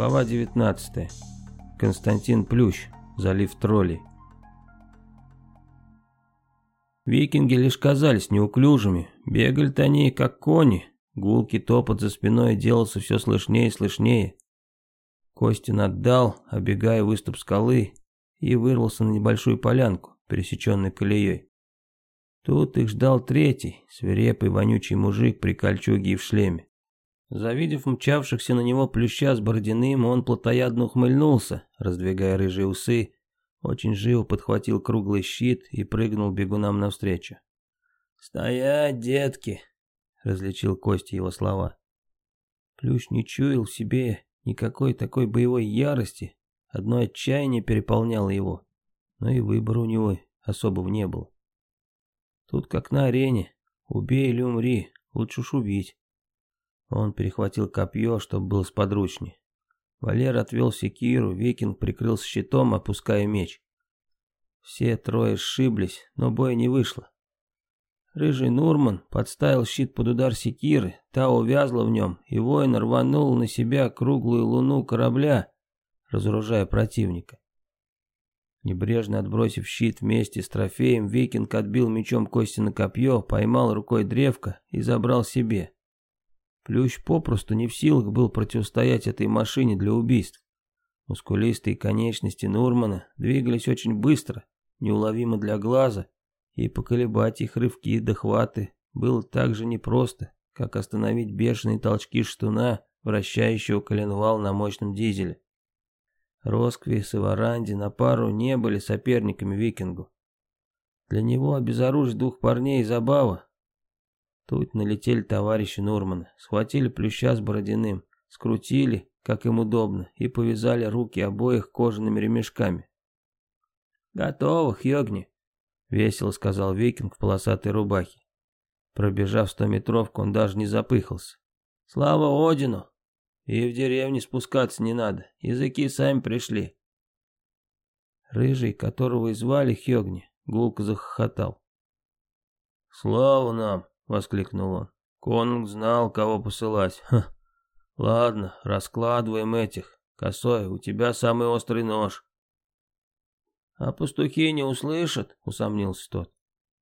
Глава 19. Константин Плющ. Залив троллей. Викинги лишь казались неуклюжими. Бегали-то они, как кони. Гулкий топот за спиной делался все слышнее и слышнее. Костин отдал, обегая выступ скалы, и вырвался на небольшую полянку, пересеченную колеей. Тут их ждал третий, свирепый вонючий мужик при кольчуге и в шлеме. Завидев мчавшихся на него плюща с Бородиным, он плотоядно ухмыльнулся, раздвигая рыжие усы, очень живо подхватил круглый щит и прыгнул бегунам навстречу. «Стоять, детки!» — различил Костя его слова. Плющ не чуял в себе никакой такой боевой ярости, одно отчаяние переполняло его, но и выбора у него особого не было. Тут как на арене, убей или умри, лучше уж убить. Он перехватил копье, чтобы было сподручнее. Валер отвел секиру, викинг прикрылся щитом, опуская меч. Все трое сшиблись, но боя не вышло. Рыжий Нурман подставил щит под удар секиры, та увязла в нем, и воин рванул на себя круглую луну корабля, разоружая противника. Небрежно отбросив щит вместе с трофеем, викинг отбил мечом кости на копье, поймал рукой древко и забрал себе. Плющ попросту не в силах был противостоять этой машине для убийств. Мускулистые конечности Нурмана двигались очень быстро, неуловимо для глаза, и поколебать их рывки и дохваты было так же непросто, как остановить бешеные толчки штуна, вращающего коленвал на мощном дизеле. Роскви и Саваранди на пару не были соперниками викингу. Для него обезоружить двух парней забава, Тут налетели товарищи Нурмана, схватили плюща с Бородиным, скрутили, как им удобно, и повязали руки обоих кожаными ремешками. «Готово, Хьогни», — весело сказал викинг в полосатой рубахе. Пробежав стометровку, он даже не запыхался. «Слава Одину! И в деревне спускаться не надо, языки сами пришли». Рыжий, которого и звали Хьогни, гулко захохотал. «Слава нам!» воскликнул он. Конг знал, кого посылать. Ха. Ладно, раскладываем этих. Косой, у тебя самый острый нож. А пастухи не услышат, усомнился тот.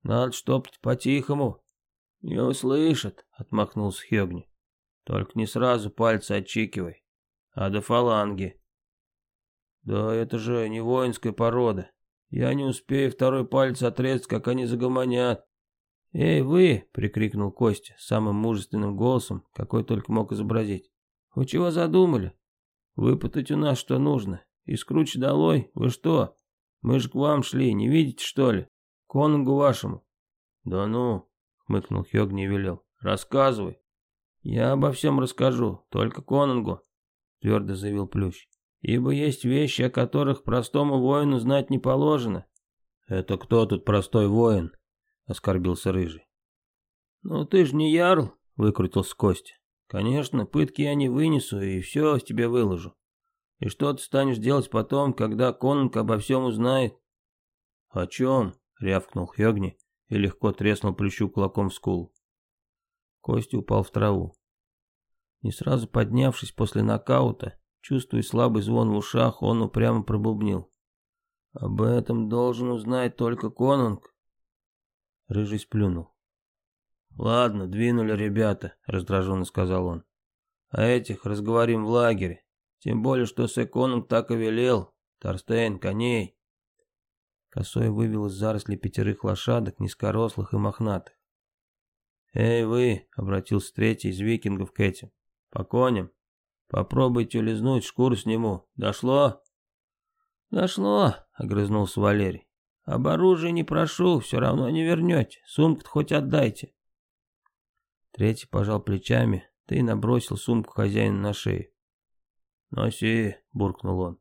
Надо штоптать по-тихому. Не услышат, отмахнулся Хёгни. Только не сразу пальцы отчикивай, а до фаланги. Да это же не воинская порода. Я не успею второй палец отрезать, как они загомонят. «Эй, вы!» — прикрикнул Костя самым мужественным голосом, какой только мог изобразить. «Вы чего задумали? Выпытать у нас что нужно. Из круч долой? Вы что? Мы же к вам шли, не видите, что ли? Конунгу вашему». «Да ну!» — хмыкнул Хёгни и велел. «Рассказывай». «Я обо всем расскажу, только Конунгу», — твердо заявил Плющ. «Ибо есть вещи, о которых простому воину знать не положено». «Это кто тут простой воин?» оскорбился Рыжий. «Ну ты ж не ярл», — выкрутился Костя. «Конечно, пытки я не вынесу и все с тебя выложу. И что ты станешь делать потом, когда конунг обо всем узнает?» «О чем?» — рявкнул Хёгни и легко треснул плечу кулаком в скулу. Костя упал в траву. Не сразу поднявшись после нокаута, чувствуя слабый звон в ушах, он упрямо пробубнил. «Об этом должен узнать только конунг. Рыжий сплюнул. «Ладно, двинули ребята», — раздраженно сказал он. «А этих разговорим в лагере. Тем более, что с так и велел. Торстейн, коней!» Косой вывел из заросли пятерых лошадок, низкорослых и мохнатых. «Эй вы!» — обратился третий из викингов к этим. «По коням. Попробуйте улизнуть, шкуру сниму. Дошло?» «Дошло!» — огрызнулся Валерий. Об оружии не прошу, все равно не вернете. Сумку-то хоть отдайте. Третий пожал плечами, да набросил сумку хозяину на шею. «Носи», — буркнул он.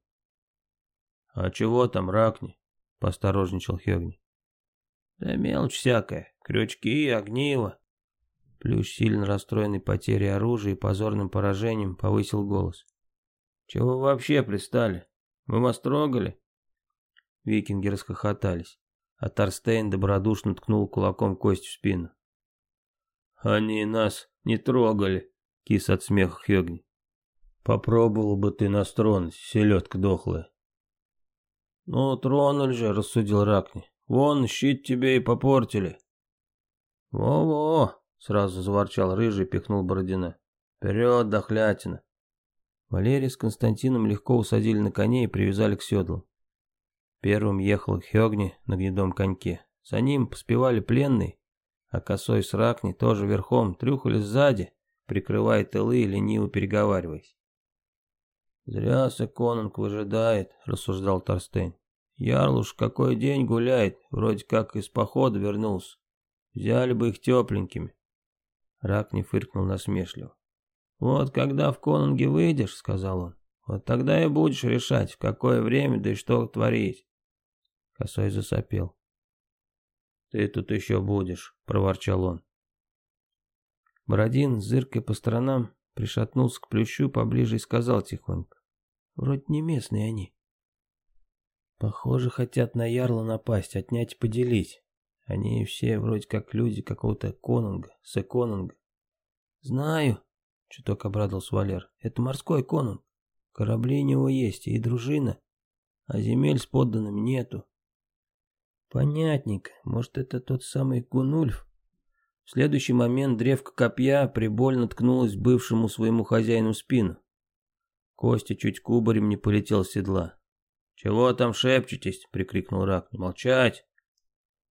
«А чего там, ракни?» — посторожничал Хёгни. «Да мелочь всякая. Крючки, огниво». Плющ, сильно расстроенный потерей оружия и позорным поражением, повысил голос. «Чего вообще пристали? Вы вас трогали?» Викинги расхохотались, а Торстейн добродушно ткнул кулаком кость в спину. «Они нас не трогали», — кис от смеха Хёгни. «Попробовал бы ты нас тронуть, селедка дохлая». «Ну, тронули же», — рассудил Ракни. «Вон, щит тебе и попортили». «Во-во», — сразу заворчал Рыжий и пихнул Бородина. «Вперед, дохлятина!» Валерий с Константином легко усадили на коней и привязали к седлу. Первым ехал Хёгни на гнедом коньке. За ним поспевали пленные, а косой с ракни тоже верхом трюхали сзади, прикрывая тылы и лениво переговариваясь. «Зря Конунг выжидает», — рассуждал Торстейн. Ярлуш какой день гуляет, вроде как из похода вернулся. Взяли бы их тепленькими». Ракни фыркнул насмешливо. «Вот когда в Конунге выйдешь», — сказал он, — «вот тогда и будешь решать, в какое время да и что творить. Косой засопел. «Ты тут еще будешь», — проворчал он. Бородин, зыркой по сторонам, пришатнулся к плющу поближе и сказал тихонько. «Вроде не местные они». «Похоже, хотят на ярла напасть, отнять и поделить. Они все вроде как люди какого-то конунга, сэконунга». «Знаю», — чуток обрадовался Валер, — «это морской конунг. Корабли у него есть и дружина, а земель с подданными нету. Понятненько, может это тот самый Гунульф? В следующий момент древко копья прибольно ткнулось бывшему своему хозяину в спину. Костя чуть кубарем не полетел с седла. «Чего там шепчетесь?» — прикрикнул Рак. Молчать!»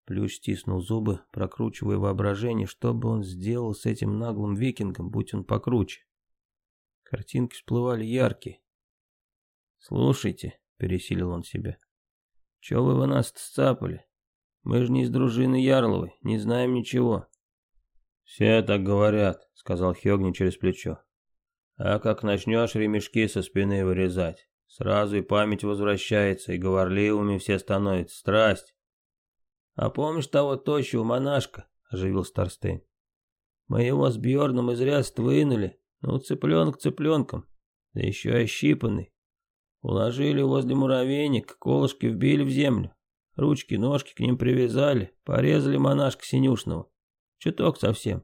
Плющ стиснул зубы, прокручивая воображение, что бы он сделал с этим наглым викингом, будь он покруче. Картинки всплывали яркие. «Слушайте», — пересилил он себя, — Чего вы нас сцапали? Мы же не из дружины Ярловой, не знаем ничего». «Все так говорят», — сказал Хёгни через плечо. «А как начнешь ремешки со спины вырезать, сразу и память возвращается, и говорливыми все становятся, страсть». «А помнишь того тощего монашка?» — оживил Старстейн. «Мы его с Бьорном из ряст вынули, ну цыпленок цыпленком, да еще и ощипанный. Уложили возле муравейник колышки вбили в землю. Ручки-ножки к ним привязали, порезали монашка синюшного. Чуток совсем.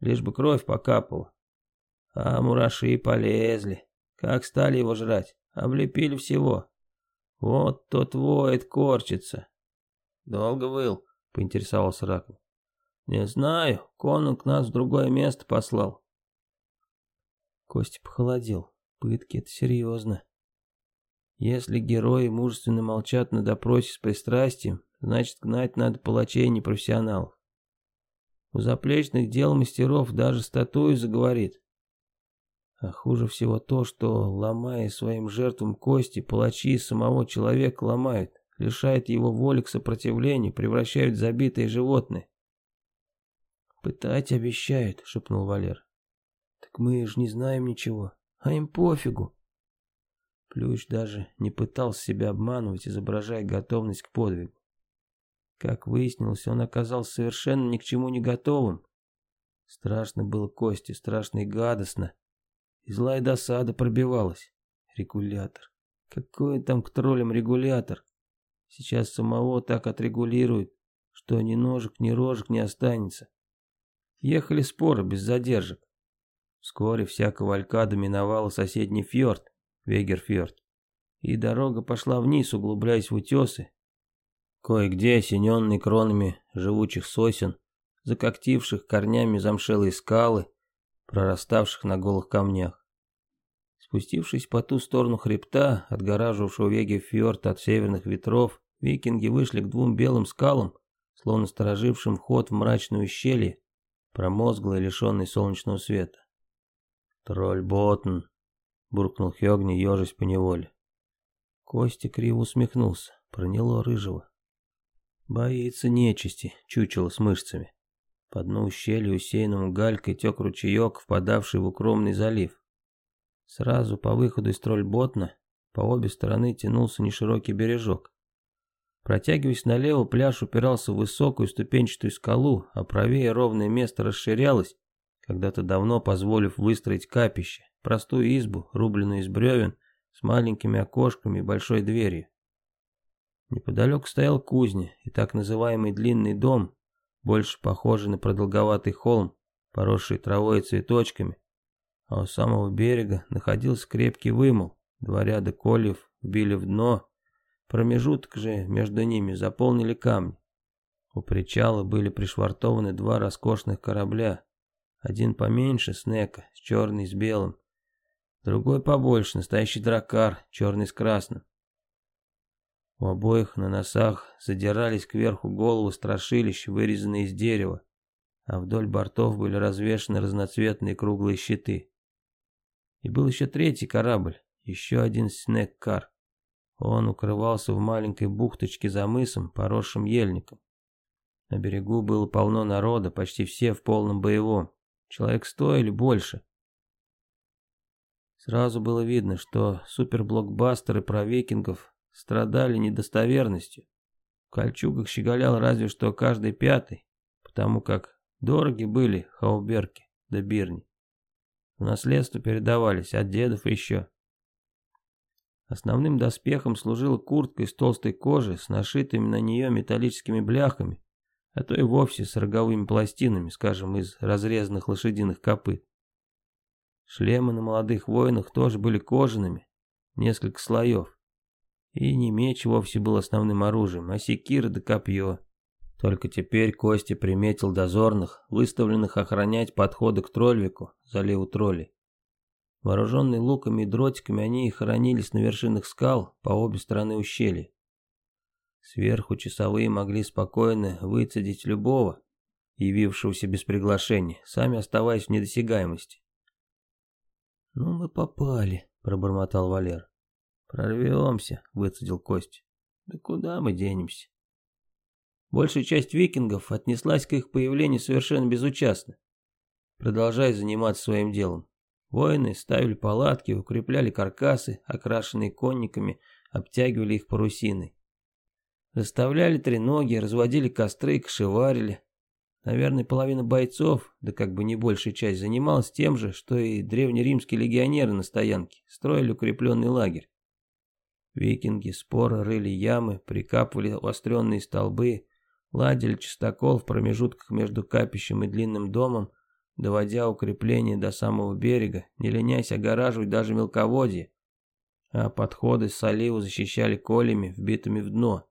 Лишь бы кровь покапала. А мураши полезли. Как стали его жрать. Облепили всего. Вот тот воет, корчится. Долго выл, поинтересовался Раков. Не знаю, конунг нас в другое место послал. Костя похолодел. Пытки — это серьезно. Если герои мужественно молчат на допросе с пристрастием, значит гнать надо палачей а непрофессионалов. У заплечных дел мастеров даже статую заговорит. А хуже всего то, что, ломая своим жертвам кости, палачи самого человека ломают, лишают его воли к сопротивлению, превращают в забитые животные. «Пытать обещают», — шепнул Валер. «Так мы же не знаем ничего, а им пофигу», Плющ даже не пытался себя обманывать, изображая готовность к подвигу. Как выяснилось, он оказался совершенно ни к чему не готовым. Страшно было кости, страшно и гадостно. И злая досада пробивалась. Регулятор. Какой там к троллям регулятор? Сейчас самого так отрегулируют, что ни ножек, ни рожек не останется. Ехали споры без задержек. Вскоре вся кавалькада миновала соседний фьорд, Вегерфьорд, и дорога пошла вниз, углубляясь в утесы. Кое-где осененные кронами живучих сосен, закоктивших корнями замшелые скалы, прораставших на голых камнях. Спустившись по ту сторону хребта, отгораживавшего веги фьорд от северных ветров, викинги вышли к двум белым скалам, словно сторожившим вход в мрачную щели, промозглой, лишенной солнечного света. «Тролль Боттон», буркнул Хёгни, ежась по неволе. Костя криво усмехнулся, проняло рыжего. Боится нечисти, чучело с мышцами. По дну ущелья, усеянному галькой, тек ручеек, впадавший в укромный залив. Сразу по выходу из тролльботна по обе стороны тянулся неширокий бережок. Протягиваясь налево, пляж упирался в высокую ступенчатую скалу, а правее ровное место расширялось, когда-то давно позволив выстроить капище простую избу, рубленную из бревен, с маленькими окошками и большой дверью. Неподалеку стоял кузня и так называемый длинный дом, больше похожий на продолговатый холм, поросший травой и цветочками, а у самого берега находился крепкий вымол, два ряда кольев били в дно, промежуток же между ними заполнили камни. У причала были пришвартованы два роскошных корабля, один поменьше Снека с черный с белым, Другой побольше, настоящий дракар, черный с красным. У обоих на носах задирались кверху головы страшилища, вырезанные из дерева, а вдоль бортов были развешаны разноцветные круглые щиты. И был еще третий корабль, еще один снег-кар. Он укрывался в маленькой бухточке за мысом, поросшим ельником. На берегу было полно народа, почти все в полном боевом, человек сто или больше. Сразу было видно, что суперблокбастеры про викингов страдали недостоверностью. В кольчугах щеголял разве что каждый пятый, потому как дороги были хауберки да бирни. В наследство передавались от дедов еще. Основным доспехом служила куртка из толстой кожи с нашитыми на нее металлическими бляхами, а то и вовсе с роговыми пластинами, скажем, из разрезанных лошадиных копыт. Шлемы на молодых воинах тоже были кожаными, несколько слоев. И не меч вовсе был основным оружием, а секира да копье. Только теперь Костя приметил дозорных, выставленных охранять подходы к Трольвику, заливу тролли. Вооруженные луками и дротиками они и хоронились на вершинах скал по обе стороны ущелья. Сверху часовые могли спокойно выцедить любого, явившегося без приглашения, сами оставаясь в недосягаемости. «Ну мы попали», — пробормотал Валер. «Прорвемся», — выцедил Кость. «Да куда мы денемся?» Большая часть викингов отнеслась к их появлению совершенно безучастно, продолжая заниматься своим делом. Воины ставили палатки, укрепляли каркасы, окрашенные конниками, обтягивали их парусиной. Заставляли треноги, разводили костры, кашеварили, Наверное, половина бойцов, да как бы не большая часть, занималась тем же, что и древнеримские легионеры на стоянке, строили укрепленный лагерь. Викинги споро рыли ямы, прикапывали остренные столбы, ладили чистокол в промежутках между капищем и длинным домом, доводя укрепление до самого берега, не ленясь огораживать даже мелководье, а подходы с солива защищали колями, вбитыми в дно.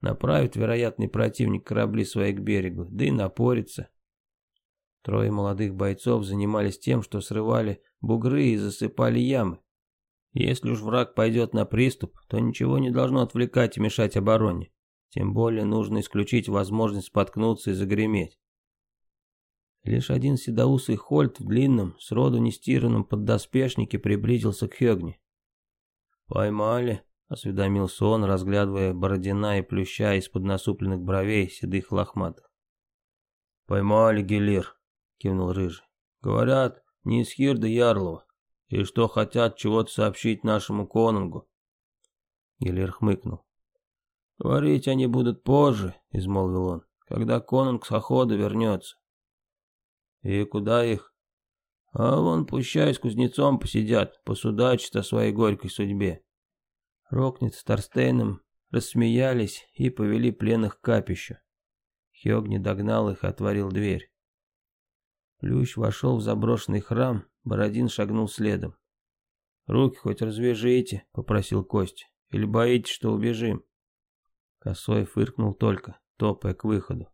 Направит вероятный противник корабли свои к берегу, да и напорится. Трое молодых бойцов занимались тем, что срывали бугры и засыпали ямы. Если уж враг пойдет на приступ, то ничего не должно отвлекать и мешать обороне. Тем более нужно исключить возможность споткнуться и загреметь. Лишь один седоусый Хольт в длинном, сроду нестиранном поддоспешнике приблизился к Хёгне. «Поймали», — осведомился он, разглядывая Бородина и Плюща из-под насупленных бровей седых лохматых. «Поймали Гелир», — кивнул Рыжий. «Говорят, не из Хирда Ярлова, и что хотят чего-то сообщить нашему конунгу». Гелир хмыкнул. «Говорить они будут позже», — измолвил он, — «когда конунг с охоты вернется». «И куда их?» «А вон, пущай, с кузнецом посидят, посудачат о своей горькой судьбе». Рокнет с Торстейном рассмеялись и повели пленных к капищу. Хёгни догнал их и отворил дверь. Плющ вошел в заброшенный храм, Бородин шагнул следом. «Руки хоть развяжите», — попросил Кость, — «или боитесь, что убежим?» Косой фыркнул только, топая к выходу.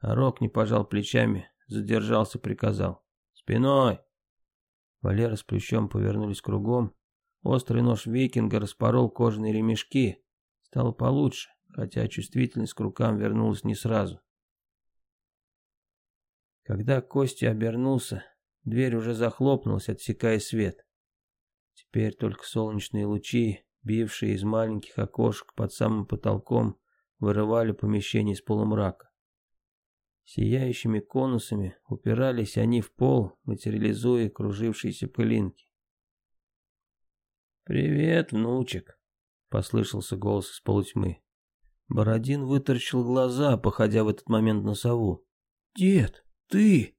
А Рок не пожал плечами, задержался, приказал. «Спиной!» Валера с Плющом повернулись кругом, Острый нож викинга распорол кожаные ремешки. Стало получше, хотя чувствительность к рукам вернулась не сразу. Когда Костя обернулся, дверь уже захлопнулась, отсекая свет. Теперь только солнечные лучи, бившие из маленьких окошек под самым потолком, вырывали помещение из полумрака. Сияющими конусами упирались они в пол, материализуя кружившиеся пылинки. «Привет, внучек!» — послышался голос из полутьмы. Бородин выторчил глаза, походя в этот момент на сову. «Дед, ты!»